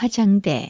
화장대.